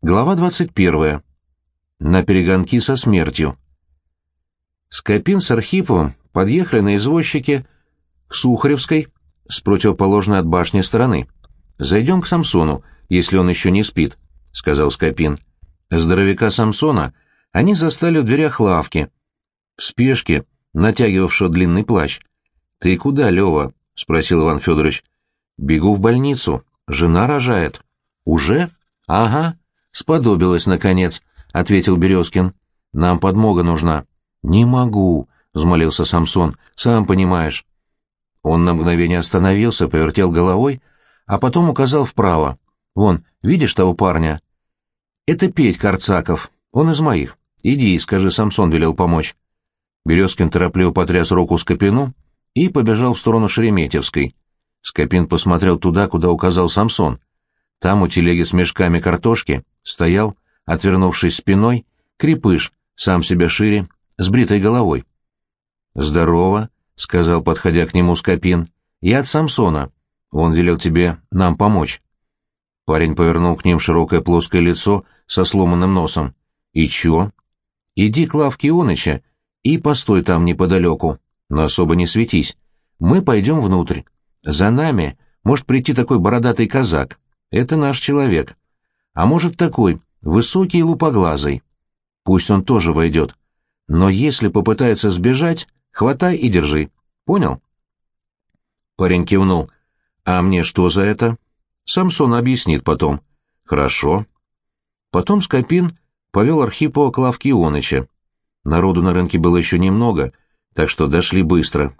Глава 21. На перегонки со смертью. Скопин с Архиповым подъехали на извозчике к Сухаревской с противоположной от башни стороны. «Зайдем к Самсону, если он еще не спит», — сказал Скопин. Здоровяка Самсона они застали в дверях лавки, в спешке, натягивавшего длинный плащ. «Ты куда, Лева?» — спросил Иван Федорович. «Бегу в больницу. Жена рожает». «Уже?» «Ага», «Сподобилось, наконец», — ответил Березкин. «Нам подмога нужна». «Не могу», — взмолился Самсон, — «сам понимаешь». Он на мгновение остановился, повертел головой, а потом указал вправо. «Вон, видишь того парня?» «Это Петь Карцаков. Он из моих. Иди и скажи, Самсон велел помочь». Березкин торопливо потряс руку Скопину и побежал в сторону Шереметьевской. Скопин посмотрел туда, куда указал Самсон. Там у телеги с мешками картошки стоял, отвернувшись спиной, крепыш, сам себя шире, с бритой головой. «Здорово», — сказал, подходя к нему Скопин. «Я от Самсона. Он велел тебе нам помочь». Парень повернул к ним широкое плоское лицо со сломанным носом. «И чё?» «Иди к лавке Ионыча и постой там неподалеку, но особо не светись. Мы пойдем внутрь. За нами может прийти такой бородатый казак. Это наш человек. А может такой, высокий и лупоглазый. Пусть он тоже войдет. Но если попытается сбежать, хватай и держи. Понял? Парень кивнул. А мне что за это? Самсон объяснит потом. Хорошо. Потом Скопин повел Архипова к лавке Ионыча. Народу на рынке было еще немного, так что дошли быстро.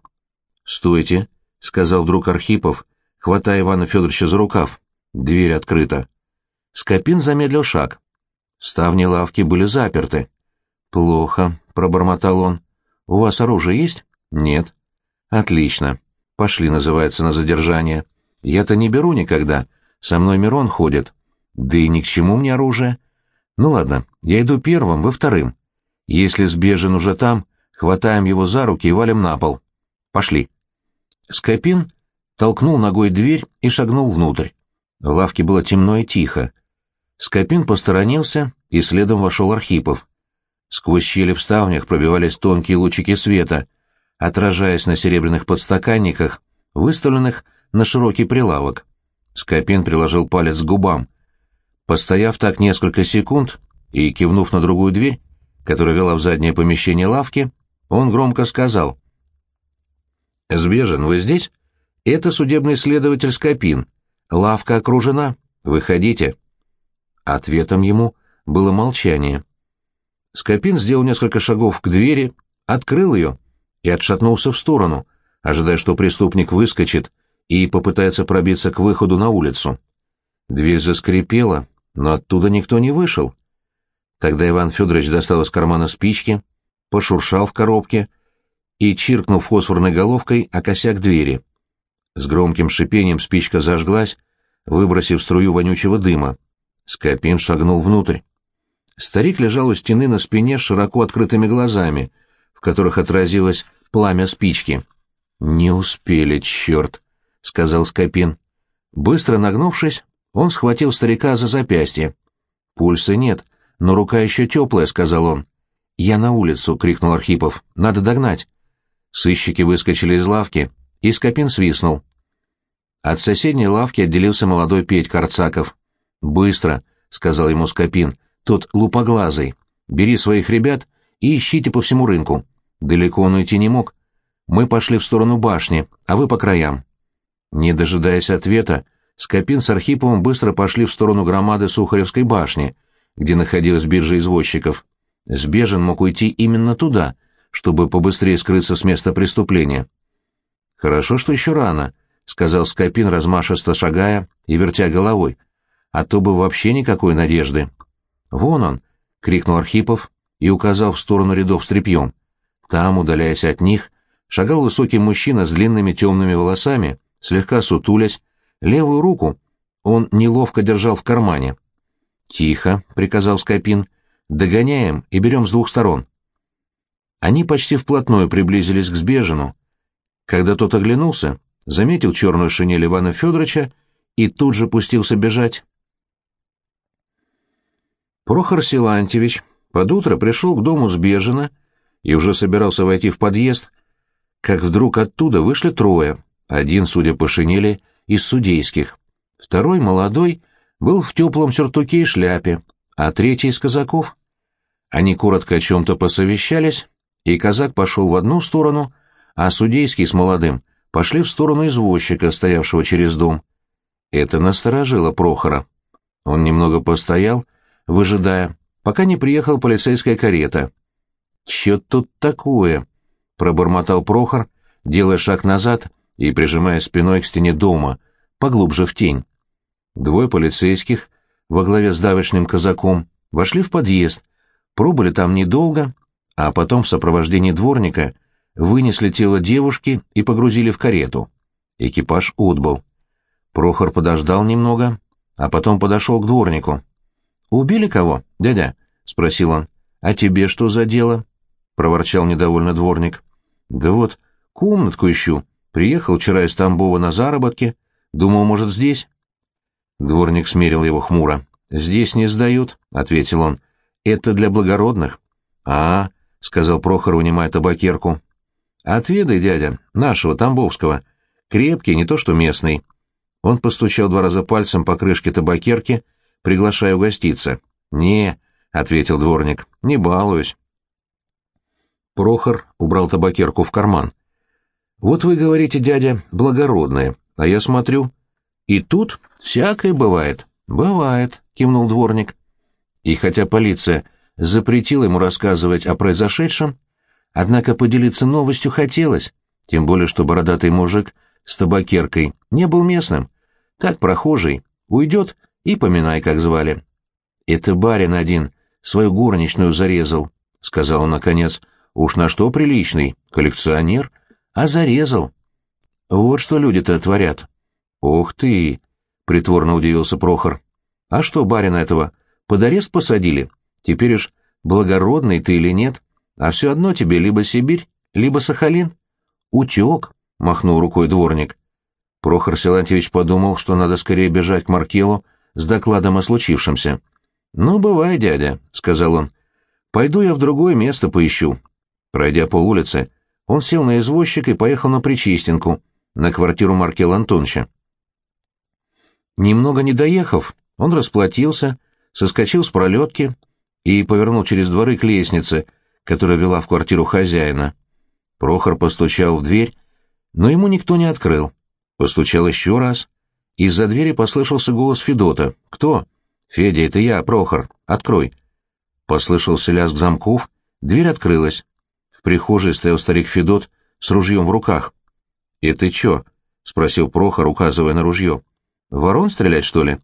«Стойте», — сказал вдруг Архипов, хватая Ивана Федоровича за рукав. «Дверь открыта». Скопин замедлил шаг. Ставни лавки были заперты. «Плохо», — пробормотал он. «У вас оружие есть?» «Нет». «Отлично. Пошли, называется, на задержание. Я-то не беру никогда. Со мной Мирон ходит. Да и ни к чему мне оружие. Ну ладно, я иду первым, вы вторым. Если сбежен уже там, хватаем его за руки и валим на пол. Пошли». Скопин толкнул ногой дверь и шагнул внутрь. В лавке было темно и тихо. Скопин посторонился, и следом вошел Архипов. Сквозь щели в ставнях пробивались тонкие лучики света, отражаясь на серебряных подстаканниках, выставленных на широкий прилавок. Скопин приложил палец к губам. Постояв так несколько секунд и кивнув на другую дверь, которая вела в заднее помещение лавки, он громко сказал. «Сбежен, вы здесь? Это судебный следователь Скопин. Лавка окружена. Выходите». Ответом ему было молчание. Скопин сделал несколько шагов к двери, открыл ее и отшатнулся в сторону, ожидая, что преступник выскочит и попытается пробиться к выходу на улицу. Дверь заскрипела, но оттуда никто не вышел. Тогда Иван Федорович достал из кармана спички, пошуршал в коробке и, чиркнув фосфорной головкой, о косяк двери. С громким шипением спичка зажглась, выбросив струю вонючего дыма. Скопин шагнул внутрь. Старик лежал у стены на спине с широко открытыми глазами, в которых отразилось пламя спички. «Не успели, черт!» — сказал Скопин. Быстро нагнувшись, он схватил старика за запястье. «Пульса нет, но рука еще теплая», — сказал он. «Я на улицу!» — крикнул Архипов. «Надо догнать!» Сыщики выскочили из лавки, и Скопин свистнул. От соседней лавки отделился молодой Петь Карцаков. «Быстро», — сказал ему Скопин, — «тот лупоглазый. Бери своих ребят и ищите по всему рынку. Далеко он уйти не мог. Мы пошли в сторону башни, а вы по краям». Не дожидаясь ответа, Скопин с Архиповым быстро пошли в сторону громады Сухаревской башни, где находилась биржа извозчиков. Сбежен мог уйти именно туда, чтобы побыстрее скрыться с места преступления. «Хорошо, что еще рано», — сказал Скопин, размашисто шагая и вертя головой а то бы вообще никакой надежды. «Вон он!» — крикнул Архипов и указал в сторону рядов с тряпьем. Там, удаляясь от них, шагал высокий мужчина с длинными темными волосами, слегка сутулясь, левую руку он неловко держал в кармане. «Тихо», — приказал Скопин, — «догоняем и берем с двух сторон». Они почти вплотную приблизились к Сбежину. Когда тот оглянулся, заметил черную шинель Ивана Федоровича и тут же пустился бежать. Прохор Силантьевич под утро пришел к дому Сбежина и уже собирался войти в подъезд, как вдруг оттуда вышли трое. Один, судя по шинели, из судейских. Второй, молодой, был в теплом сюртуке и шляпе, а третий из казаков. Они коротко о чем-то посовещались, и казак пошел в одну сторону, а судейский с молодым пошли в сторону извозчика, стоявшего через дом. Это насторожило Прохора. Он немного постоял, выжидая, пока не приехала полицейская карета. «Чё тут такое?» — пробормотал Прохор, делая шаг назад и прижимая спиной к стене дома, поглубже в тень. Двое полицейских, во главе с давочным казаком, вошли в подъезд, пробыли там недолго, а потом в сопровождении дворника вынесли тело девушки и погрузили в карету. Экипаж отбыл. Прохор подождал немного, а потом подошел к дворнику. «Убили кого, дядя?» — спросил он. «А тебе что за дело?» — проворчал недовольно дворник. «Да вот, комнатку ищу. Приехал вчера из Тамбова на заработки. Думал, может, здесь?» Дворник смерил его хмуро. «Здесь не сдают», — ответил он. «Это для благородных». «А, — сказал Прохор, унимая табакерку. «Отведай, дядя, нашего, Тамбовского. Крепкий, не то что местный». Он постучал два раза пальцем по крышке табакерки, приглашая угоститься. «Не», — ответил дворник, — «не балуюсь». Прохор убрал табакерку в карман. «Вот вы говорите, дядя, благородные, а я смотрю. И тут всякое бывает». «Бывает», — кивнул дворник. И хотя полиция запретил ему рассказывать о произошедшем, однако поделиться новостью хотелось, тем более что бородатый мужик с табакеркой не был местным. Так прохожий, уйдет и поминай, как звали. «Это барин один, свою горничную зарезал», — сказал он наконец. «Уж на что приличный, коллекционер, а зарезал». «Вот что люди-то творят». «Ох ты!» — притворно удивился Прохор. «А что барина этого, под арест посадили?» Теперь уж благородный ты или нет, а все одно тебе либо Сибирь, либо Сахалин. Утек, — махнул рукой дворник. Прохор Силантьевич подумал, что надо скорее бежать к Маркелу с докладом о случившемся. «Ну, бывай, дядя», — сказал он. «Пойду я в другое место поищу». Пройдя пол улицы, он сел на извозчик и поехал на Причистинку, на квартиру Маркела Антоновича. Немного не доехав, он расплатился, соскочил с пролетки и повернул через дворы к лестнице, которая вела в квартиру хозяина. Прохор постучал в дверь, но ему никто не открыл. Постучал еще раз. Из-за двери послышался голос Федота. «Кто?» «Федя, это я, Прохор. Открой». Послышался лязг замков, дверь открылась. В прихожей стоял старик Федот с ружьем в руках. «Это чё?» — спросил Прохор, указывая на ружье. «Ворон стрелять, что ли?»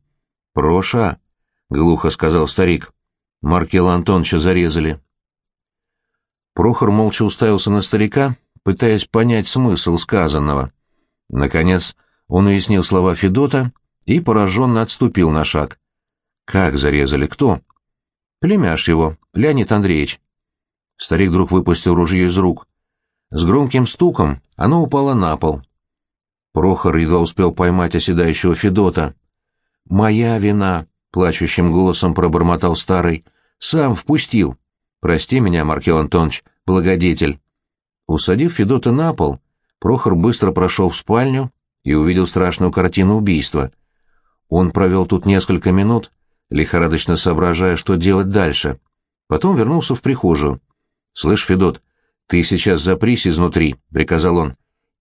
«Проша», — глухо сказал старик. Маркела Антоновича зарезали. Прохор молча уставился на старика, пытаясь понять смысл сказанного. Наконец он уяснил слова Федота и пораженно отступил на шаг. «Как зарезали? Кто?» «Племяш его, Леонид Андреевич». Старик вдруг выпустил ружье из рук. С громким стуком оно упало на пол. Прохор едва успел поймать оседающего Федота. «Моя вина!» — плачущим голосом пробормотал старый. Сам впустил. Прости меня, Маркел Антонович, благодетель. Усадив Федота на пол, Прохор быстро прошел в спальню и увидел страшную картину убийства. Он провел тут несколько минут, лихорадочно соображая, что делать дальше. Потом вернулся в прихожую. «Слышь, Федот, ты сейчас запрись изнутри», — приказал он.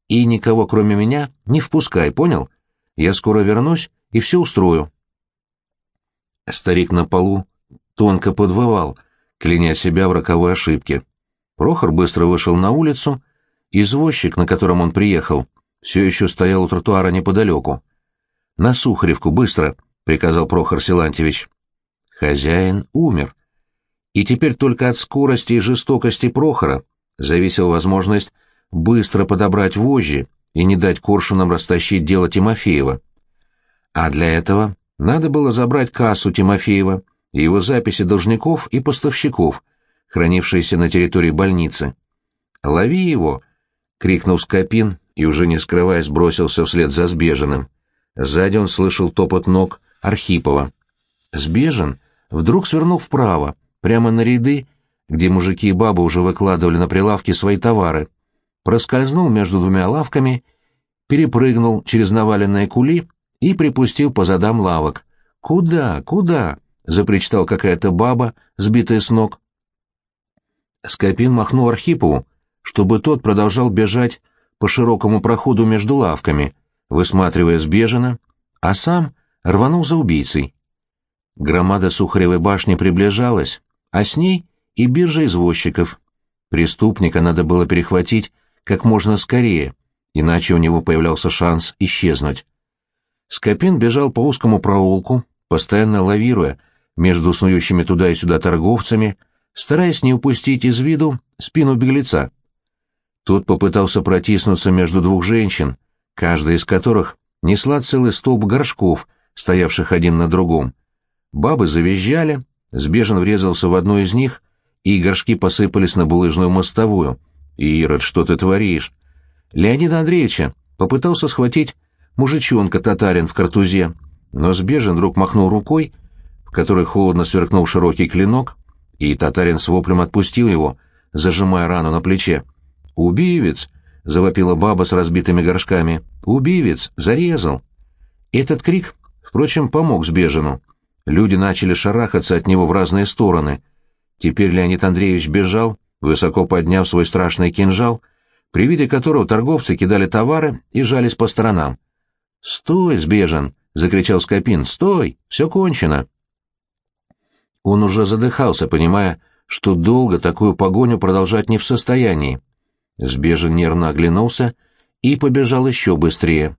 «И никого, кроме меня, не впускай, понял? Я скоро вернусь и все устрою». Старик на полу тонко подвывал, кляня себя в роковой ошибке. Прохор быстро вышел на улицу, извозчик, на котором он приехал, все еще стоял у тротуара неподалеку. «На Сухаревку, быстро!» — приказал Прохор Силантьевич. Хозяин умер. И теперь только от скорости и жестокости Прохора зависела возможность быстро подобрать вожжи и не дать коршунам растащить дело Тимофеева. А для этого надо было забрать кассу Тимофеева, и его записи должников и поставщиков, хранившиеся на территории больницы. «Лови его!» — крикнул Скопин и, уже не скрываясь, бросился вслед за Сбежиным. Сзади он слышал топот ног Архипова. Сбежин вдруг свернул вправо, прямо на ряды, где мужики и бабы уже выкладывали на прилавке свои товары, проскользнул между двумя лавками, перепрыгнул через наваленные кули и припустил по задам лавок. «Куда? Куда?» — запричитал какая-то баба, сбитая с ног. Скопин махнул Архипову, чтобы тот продолжал бежать по широкому проходу между лавками, высматривая сбежено, а сам рванул за убийцей. Громада Сухаревой башни приближалась, а с ней и биржа извозчиков. Преступника надо было перехватить как можно скорее, иначе у него появлялся шанс исчезнуть. Скопин бежал по узкому проулку, постоянно лавируя между снующими туда и сюда торговцами, стараясь не упустить из виду спину беглеца. Тот попытался протиснуться между двух женщин, каждая из которых несла целый столб горшков, стоявших один на другом. Бабы завизжали, сбежен врезался в одну из них, и горшки посыпались на булыжную мостовую. «Ирод, что ты творишь?» Леонида Андреевича попытался схватить мужичонка-татарин в картузе, но сбежен вдруг махнул рукой, которой холодно сверкнул широкий клинок, и татарин с воплем отпустил его, зажимая рану на плече. «Убивец!» — завопила баба с разбитыми горшками. «Убивец! Зарезал!» Этот крик, впрочем, помог сбежену. Люди начали шарахаться от него в разные стороны. Теперь Леонид Андреевич бежал, высоко подняв свой страшный кинжал, при виде которого торговцы кидали товары и жались по сторонам. «Стой, сбежен!» — закричал Скопин. «Стой! Все кончено!» Он уже задыхался, понимая, что долго такую погоню продолжать не в состоянии. Сбежен нервно оглянулся и побежал еще быстрее.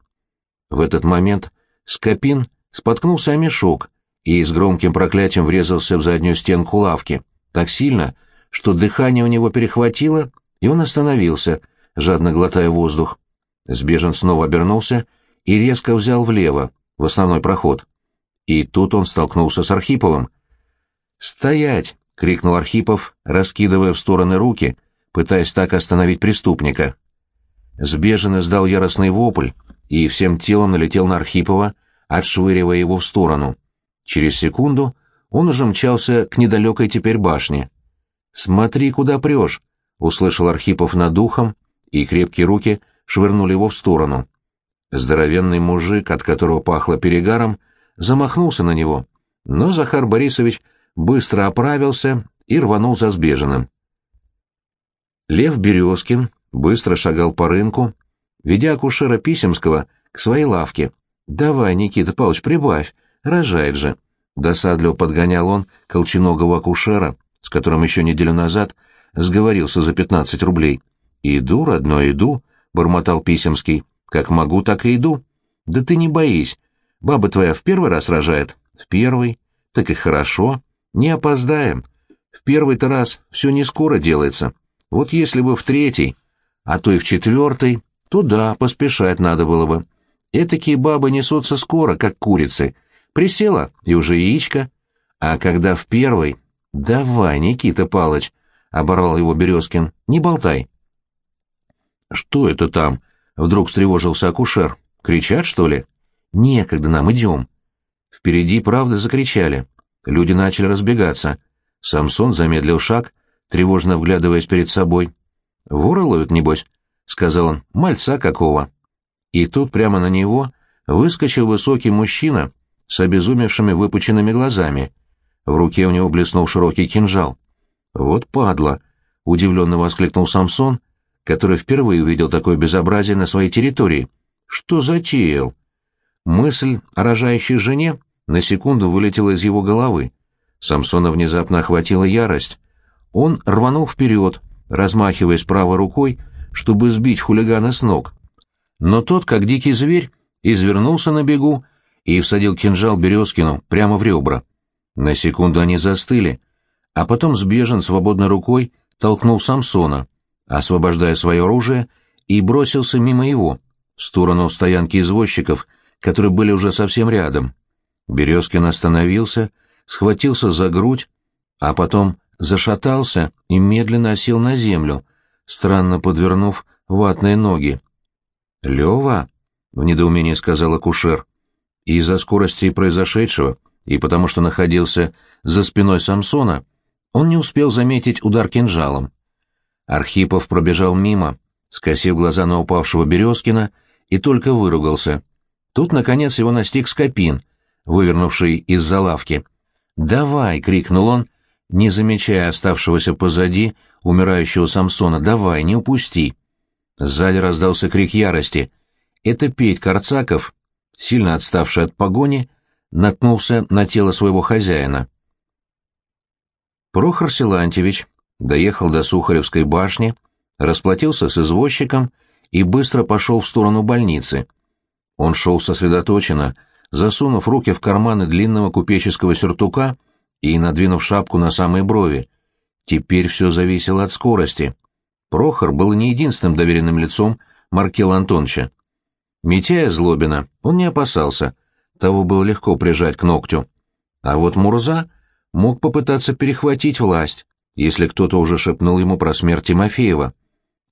В этот момент Скопин споткнулся о мешок и с громким проклятием врезался в заднюю стенку лавки, так сильно, что дыхание у него перехватило, и он остановился, жадно глотая воздух. Сбежен снова обернулся и резко взял влево, в основной проход. И тут он столкнулся с Архиповым. «Стоять!» — крикнул Архипов, раскидывая в стороны руки, пытаясь так остановить преступника. Сбежен издал яростный вопль и всем телом налетел на Архипова, отшвыривая его в сторону. Через секунду он уже мчался к недалекой теперь башне. «Смотри, куда прешь!» — услышал Архипов над ухом, и крепкие руки швырнули его в сторону. Здоровенный мужик, от которого пахло перегаром, замахнулся на него, но Захар Борисович быстро оправился и рванул за сбеженным. Лев Березкин быстро шагал по рынку, ведя акушера Писемского к своей лавке. «Давай, Никита Павлович, прибавь, рожает же!» Досадливо подгонял он колченогого акушера, с которым еще неделю назад сговорился за пятнадцать рублей. «Иду, родной, иду», — бормотал Писемский. «Как могу, так и иду». «Да ты не боись. Баба твоя в первый раз рожает?» «В первый. Так и хорошо. Не опоздаем. В первый-то раз все не скоро делается. Вот если бы в третий, а то и в четвертый, то да, поспешать надо было бы. Этакие бабы несутся скоро, как курицы. Присела, и уже яичко. А когда в первый... Давай, Никита Палыч, — оборвал его Березкин, — не болтай. Что это там? Вдруг встревожился акушер. Кричат, что ли? Некогда нам, идем. Впереди, правда, закричали. Люди начали разбегаться. Самсон замедлил шаг, тревожно вглядываясь перед собой. «Вора ловят, небось?» — сказал он. «Мальца какого?» И тут прямо на него выскочил высокий мужчина с обезумевшими выпученными глазами. В руке у него блеснул широкий кинжал. «Вот падла!» — удивленно воскликнул Самсон, который впервые увидел такое безобразие на своей территории. «Что затеял?» Мысль о рожающей жене на секунду вылетела из его головы. Самсона внезапно охватила ярость. Он рванул вперед, размахиваясь правой рукой, чтобы сбить хулигана с ног. Но тот, как дикий зверь, извернулся на бегу и всадил кинжал Березкину прямо в ребра. На секунду они застыли, а потом сбежен свободной рукой толкнул Самсона, освобождая свое оружие, и бросился мимо его, в сторону стоянки извозчиков, которые были уже совсем рядом. Березкин остановился, схватился за грудь, а потом зашатался и медленно осел на землю, странно подвернув ватные ноги. «Лёва?» — в недоумении сказал акушер. Из-за скорости произошедшего и потому что находился за спиной Самсона, он не успел заметить удар кинжалом. Архипов пробежал мимо, скосив глаза на упавшего Березкина, и только выругался. Тут, наконец, его настиг Скопин, вывернувший из-за лавки. «Давай!» — крикнул он, не замечая оставшегося позади умирающего Самсона. «Давай, не упусти!» Сзади раздался крик ярости. Это Петь Карцаков, сильно отставший от погони, наткнулся на тело своего хозяина. Прохор Силантьевич доехал до Сухаревской башни, расплатился с извозчиком и быстро пошел в сторону больницы. Он шел сосредоточенно, засунув руки в карманы длинного купеческого сюртука и надвинув шапку на самые брови. Теперь все зависело от скорости. Прохор был не единственным доверенным лицом Маркела Антоновича. Митяя Злобина он не опасался, того было легко прижать к ногтю. А вот Мурза мог попытаться перехватить власть, если кто-то уже шепнул ему про смерть Тимофеева.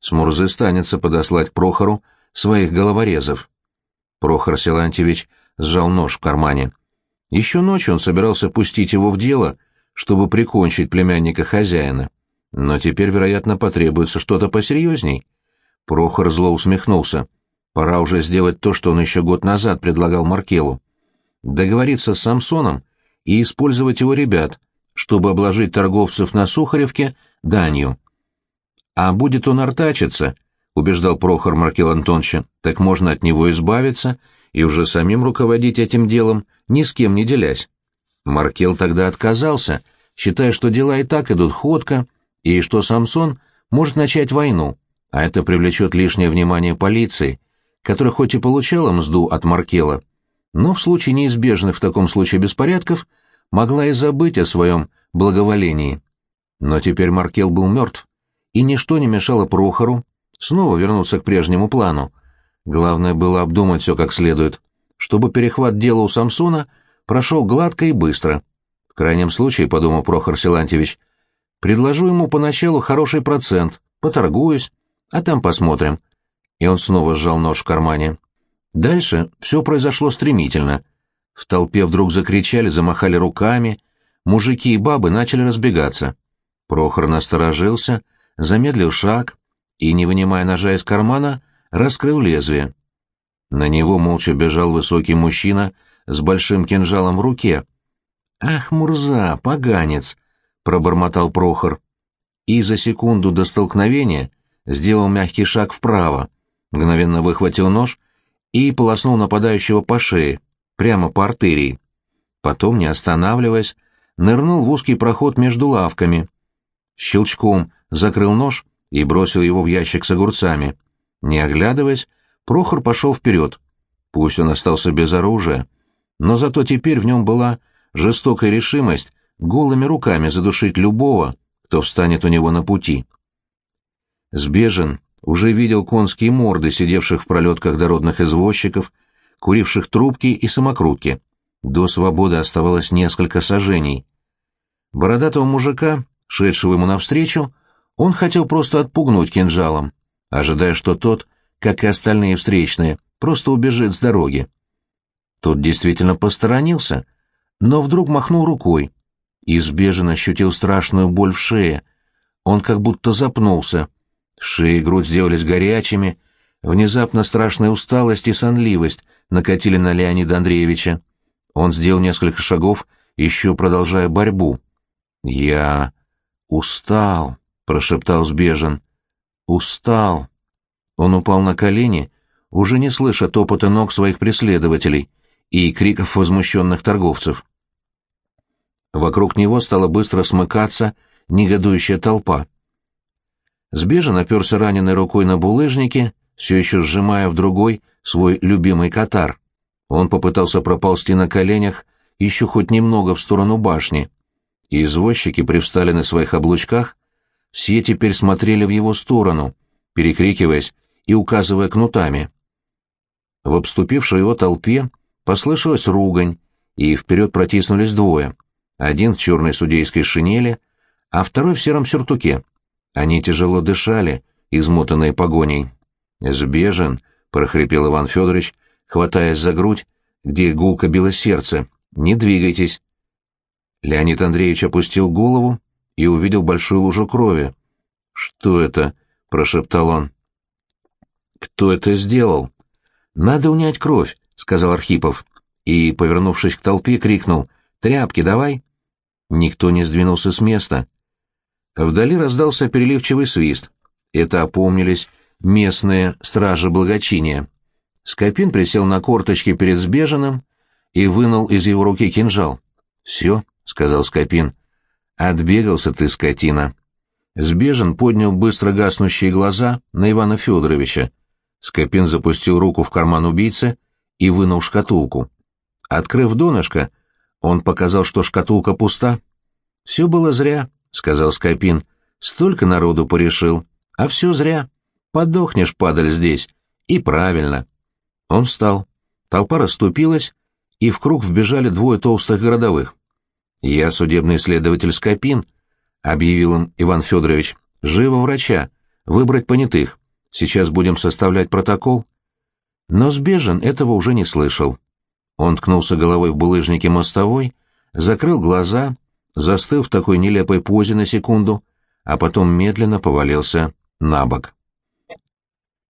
С Мурзы станется подослать Прохору своих головорезов. Прохор Силантьевич сжал нож в кармане. Еще ночью он собирался пустить его в дело, чтобы прикончить племянника хозяина. Но теперь, вероятно, потребуется что-то посерьезней. Прохор зло усмехнулся. Пора уже сделать то, что он еще год назад предлагал Маркелу. Договориться с Самсоном и использовать его ребят, чтобы обложить торговцев на Сухаревке данью. А будет он артачиться, — убеждал Прохор Маркел Антоновича, — так можно от него избавиться и уже самим руководить этим делом, ни с кем не делясь. Маркел тогда отказался, считая, что дела и так идут ходко, и что Самсон может начать войну, а это привлечет лишнее внимание полиции, которая хоть и получала мзду от Маркела, но в случае неизбежных в таком случае беспорядков могла и забыть о своем благоволении. Но теперь Маркел был мертв, и ничто не мешало Прохору снова вернуться к прежнему плану. Главное было обдумать все как следует, чтобы перехват дела у Самсона прошел гладко и быстро. В крайнем случае, — подумал Прохор Силантьевич, — Предложу ему поначалу хороший процент, поторгуюсь, а там посмотрим. И он снова сжал нож в кармане. Дальше все произошло стремительно. В толпе вдруг закричали, замахали руками. Мужики и бабы начали разбегаться. Прохор насторожился, замедлил шаг и, не вынимая ножа из кармана, раскрыл лезвие. На него молча бежал высокий мужчина с большим кинжалом в руке. «Ах, Мурза, поганец!» — пробормотал Прохор. И за секунду до столкновения сделал мягкий шаг вправо, мгновенно выхватил нож и полоснул нападающего по шее, прямо по артерии. Потом, не останавливаясь, нырнул в узкий проход между лавками. Щелчком закрыл нож и бросил его в ящик с огурцами. Не оглядываясь, Прохор пошел вперед. Пусть он остался без оружия, но зато теперь в нем была жестокая решимость голыми руками задушить любого, кто встанет у него на пути. Сбежен уже видел конские морды, сидевших в пролетках дородных извозчиков, куривших трубки и самокрутки. До свободы оставалось несколько сажений. Бородатого мужика, шедшего ему навстречу, он хотел просто отпугнуть кинжалом, ожидая, что тот, как и остальные встречные, просто убежит с дороги. Тот действительно посторонился, но вдруг махнул рукой, Избежен ощутил страшную боль в шее. Он как будто запнулся. Шея и грудь сделались горячими. Внезапно страшная усталость и сонливость накатили на Леонида Андреевича. Он сделал несколько шагов, еще продолжая борьбу. «Я устал», — прошептал Сбежен. «Устал». Он упал на колени, уже не слыша топота ног своих преследователей и криков возмущенных торговцев. Вокруг него стала быстро смыкаться негодующая толпа. Сбежа наперся раненой рукой на булыжнике, все еще сжимая в другой свой любимый катар. Он попытался проползти на коленях еще хоть немного в сторону башни. И извозчики привстали на своих облучках, все теперь смотрели в его сторону, перекрикиваясь и указывая кнутами. В обступившей его толпе послышалась ругань, и вперед протиснулись двое один в черной судейской шинели, а второй в сером сюртуке. Они тяжело дышали, измотанные погоней. «Сбежен», — прохрипел Иван Федорович, хватаясь за грудь, где гулко било сердце. Не двигайтесь. Леонид Андреевич опустил голову и увидел большую лужу крови. «Что это?» — прошептал он. «Кто это сделал?» «Надо унять кровь», — сказал Архипов. И, повернувшись к толпе, крикнул. «Тряпки давай!» Никто не сдвинулся с места. Вдали раздался переливчивый свист. Это опомнились местные стражи благочиния. Скопин присел на корточки перед сбеженным и вынул из его руки кинжал. «Все», — сказал Скопин. «Отбегался ты, скотина». Сбежен поднял быстро гаснущие глаза на Ивана Федоровича. Скопин запустил руку в карман убийцы и вынул шкатулку. Открыв донышко, он показал, что шкатулка пуста. «Все было зря», — сказал Скопин. «Столько народу порешил. А все зря. Подохнешь, падаль, здесь. И правильно». Он встал. Толпа расступилась, и в круг вбежали двое толстых городовых. «Я судебный следователь Скопин», — объявил им Иван Федорович. «Живо врача. Выбрать понятых. Сейчас будем составлять протокол». Но Сбежен этого уже не слышал. Он ткнулся головой в булыжнике мостовой, закрыл глаза, застыл в такой нелепой позе на секунду, а потом медленно повалился на бок.